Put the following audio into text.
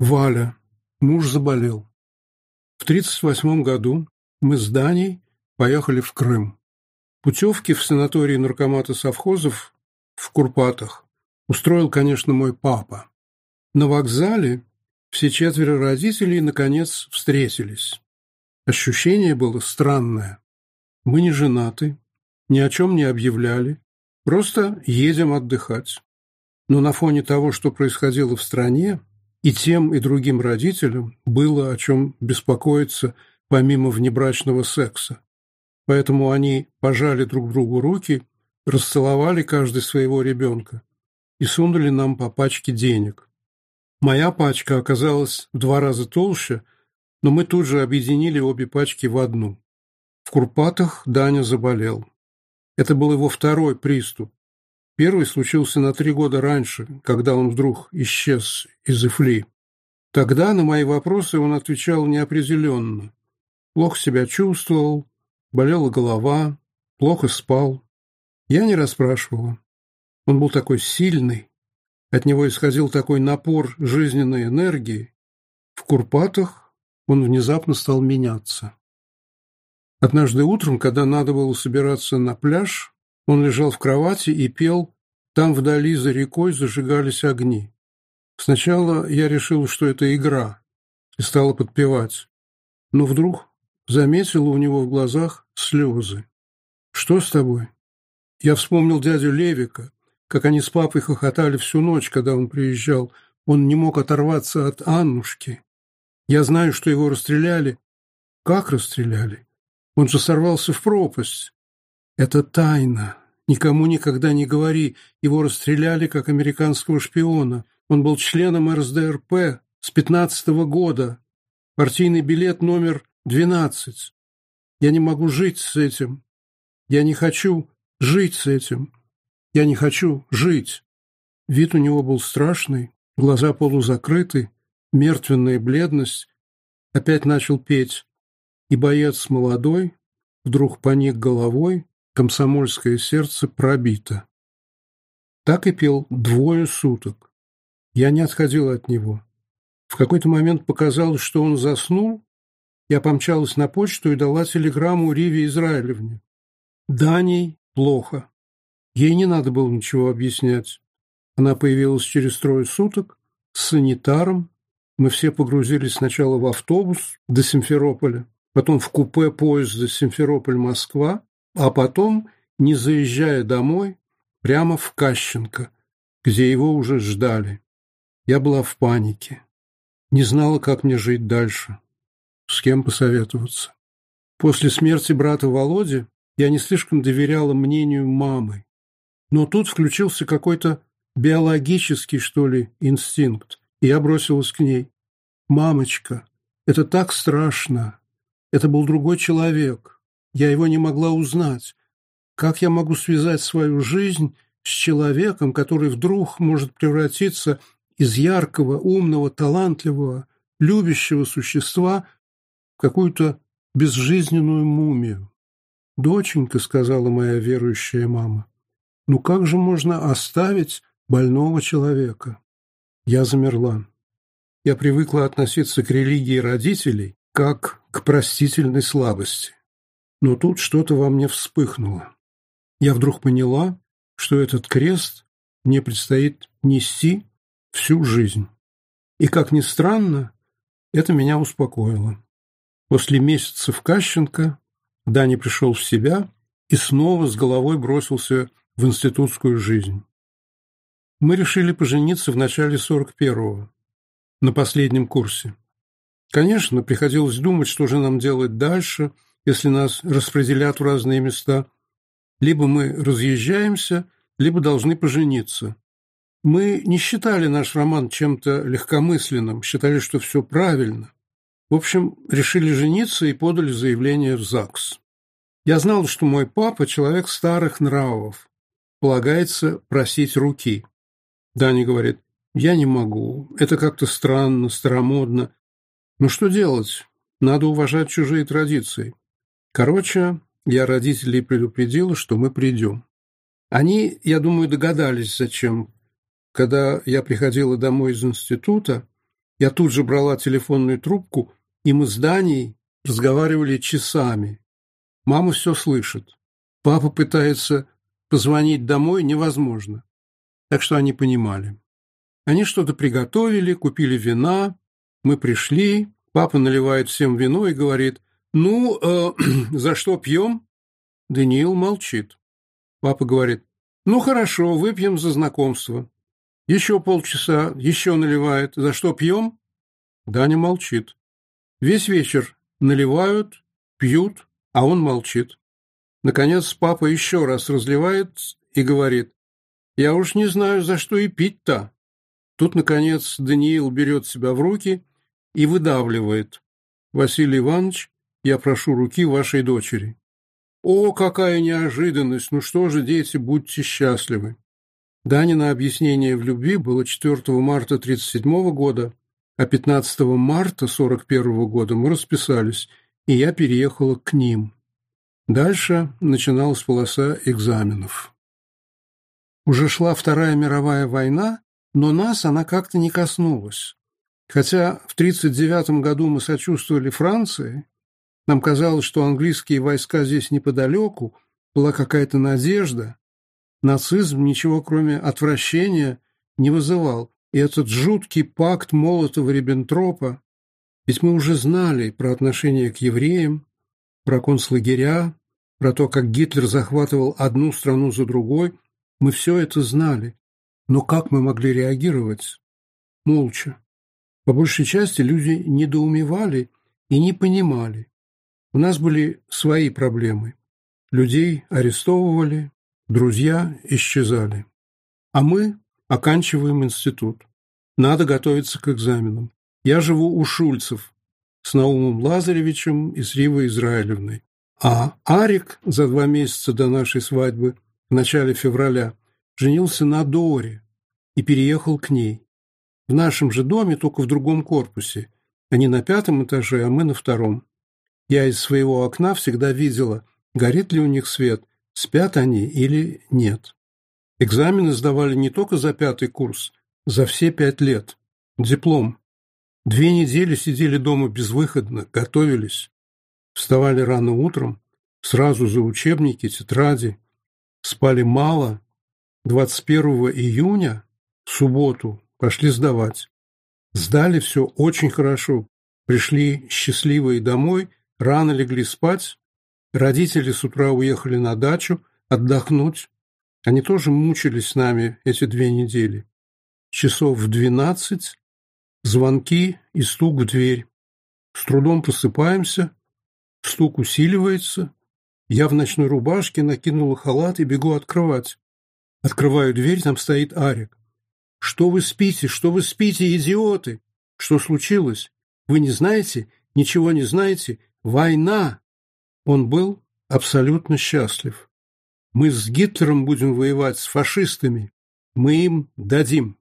Валя. Муж заболел. В 1938 году мы с Даней поехали в Крым. Путевки в санатории наркомата совхозов в Курпатах устроил, конечно, мой папа. На вокзале все четверо родителей, наконец, встретились. Ощущение было странное. Мы не женаты, ни о чем не объявляли, просто едем отдыхать. Но на фоне того, что происходило в стране, и тем, и другим родителям было о чем беспокоиться помимо внебрачного секса. Поэтому они пожали друг другу руки, расцеловали каждый своего ребенка и сунули нам по пачке денег. Моя пачка оказалась в два раза толще, но мы тут же объединили обе пачки в одну. В Курпатах Даня заболел. Это был его второй приступ, Первый случился на три года раньше, когда он вдруг исчез из Ифли. Тогда на мои вопросы он отвечал неопределенно. Плохо себя чувствовал, болела голова, плохо спал. Я не расспрашивала. Он был такой сильный, от него исходил такой напор жизненной энергии. В Курпатах он внезапно стал меняться. Однажды утром, когда надо было собираться на пляж, он лежал в кровати и пел там вдали за рекой зажигались огни. Сначала я решил, что это игра, и стала подпевать. Но вдруг заметила у него в глазах слезы. «Что с тобой?» Я вспомнил дядю Левика, как они с папой хохотали всю ночь, когда он приезжал. Он не мог оторваться от Аннушки. Я знаю, что его расстреляли. Как расстреляли? Он же сорвался в пропасть. Это тайна. Никому никогда не говори, его расстреляли как американского шпиона. Он был членом РСДРП с 15 -го года. Партийный билет номер 12. Я не могу жить с этим. Я не хочу жить с этим. Я не хочу жить. Вид у него был страшный, глаза полузакрыты, мертвенная бледность. Опять начал петь. И боец молодой вдруг поник головой, комсомольское сердце пробито. Так и пел двое суток. Я не отходил от него. В какой-то момент показалось, что он заснул. Я помчалась на почту и дала телеграмму Риве Израилевне. Даней плохо. Ей не надо было ничего объяснять. Она появилась через трое суток с санитаром. Мы все погрузились сначала в автобус до Симферополя, потом в купе поезда Симферополь-Москва, а потом, не заезжая домой, прямо в Кащенко, где его уже ждали. Я была в панике. Не знала, как мне жить дальше, с кем посоветоваться. После смерти брата Володи я не слишком доверяла мнению мамы. Но тут включился какой-то биологический, что ли, инстинкт, и я бросилась к ней. «Мамочка, это так страшно! Это был другой человек!» Я его не могла узнать. Как я могу связать свою жизнь с человеком, который вдруг может превратиться из яркого, умного, талантливого, любящего существа в какую-то безжизненную мумию? «Доченька», — сказала моя верующая мама, — «ну как же можно оставить больного человека?» Я замерла. Я привыкла относиться к религии родителей как к простительной слабости. Но тут что-то во мне вспыхнуло. Я вдруг поняла, что этот крест мне предстоит нести всю жизнь. И, как ни странно, это меня успокоило. После месяца в Кащенко Дани пришел в себя и снова с головой бросился в институтскую жизнь. Мы решили пожениться в начале 41-го, на последнем курсе. Конечно, приходилось думать, что же нам делать дальше – если нас распределят в разные места. Либо мы разъезжаемся, либо должны пожениться. Мы не считали наш роман чем-то легкомысленным, считали, что все правильно. В общем, решили жениться и подали заявление в ЗАГС. Я знал, что мой папа – человек старых нравов. Полагается просить руки. Даня говорит, я не могу, это как-то странно, старомодно. Но что делать? Надо уважать чужие традиции. Короче, я родителей предупредил, что мы придем. Они, я думаю, догадались, зачем. Когда я приходила домой из института, я тут же брала телефонную трубку, и мы с Даней разговаривали часами. Мама все слышит. Папа пытается позвонить домой, невозможно. Так что они понимали. Они что-то приготовили, купили вина. Мы пришли, папа наливает всем вино и говорит – «Ну, э, за что пьем?» Даниил молчит. Папа говорит, «Ну, хорошо, выпьем за знакомство». Еще полчаса, еще наливает. «За что пьем?» Даня молчит. Весь вечер наливают, пьют, а он молчит. Наконец папа еще раз разливает и говорит, «Я уж не знаю, за что и пить-то». Тут, наконец, Даниил берет себя в руки и выдавливает. Василий Иванович я прошу руки вашей дочери. О, какая неожиданность! Ну что же, дети, будьте счастливы. Данина объяснение в любви было 4 марта 1937 года, а 15 марта 1941 года мы расписались, и я переехала к ним. Дальше начиналась полоса экзаменов. Уже шла Вторая мировая война, но нас она как-то не коснулась. Хотя в 1939 году мы сочувствовали Франции, нам казалось, что английские войска здесь неподалеку, была какая-то надежда. Нацизм ничего, кроме отвращения, не вызывал. И этот жуткий пакт Молотова-Риббентропа, ведь мы уже знали про отношение к евреям, про концлагеря, про то, как Гитлер захватывал одну страну за другой, мы все это знали. Но как мы могли реагировать? Молча. По большей части люди недоумевали и не понимали, у нас были свои проблемы. Людей арестовывали, друзья исчезали. А мы оканчиваем институт. Надо готовиться к экзаменам. Я живу у Шульцев с Наумом Лазаревичем и с Ривой Израилевной. А Арик за два месяца до нашей свадьбы, в начале февраля, женился на Доре и переехал к ней. В нашем же доме, только в другом корпусе. Они на пятом этаже, а мы на втором. Я из своего окна всегда видела, горит ли у них свет, спят они или нет. Экзамены сдавали не только за пятый курс, за все пять лет. Диплом. Две недели сидели дома безвыходно, готовились. Вставали рано утром, сразу за учебники, тетради. Спали мало. 21 июня, в субботу, пошли сдавать. Сдали все очень хорошо. Пришли счастливые домой рано легли спать, родители с утра уехали на дачу отдохнуть. Они тоже мучились с нами эти две недели. Часов в двенадцать звонки и стук в дверь. С трудом посыпаемся, стук усиливается. Я в ночной рубашке накинула халат и бегу открывать. Открываю дверь, там стоит Арик. «Что вы спите? Что вы спите, идиоты? Что случилось? Вы не знаете? Ничего не знаете? война, он был абсолютно счастлив. Мы с Гитлером будем воевать, с фашистами, мы им дадим.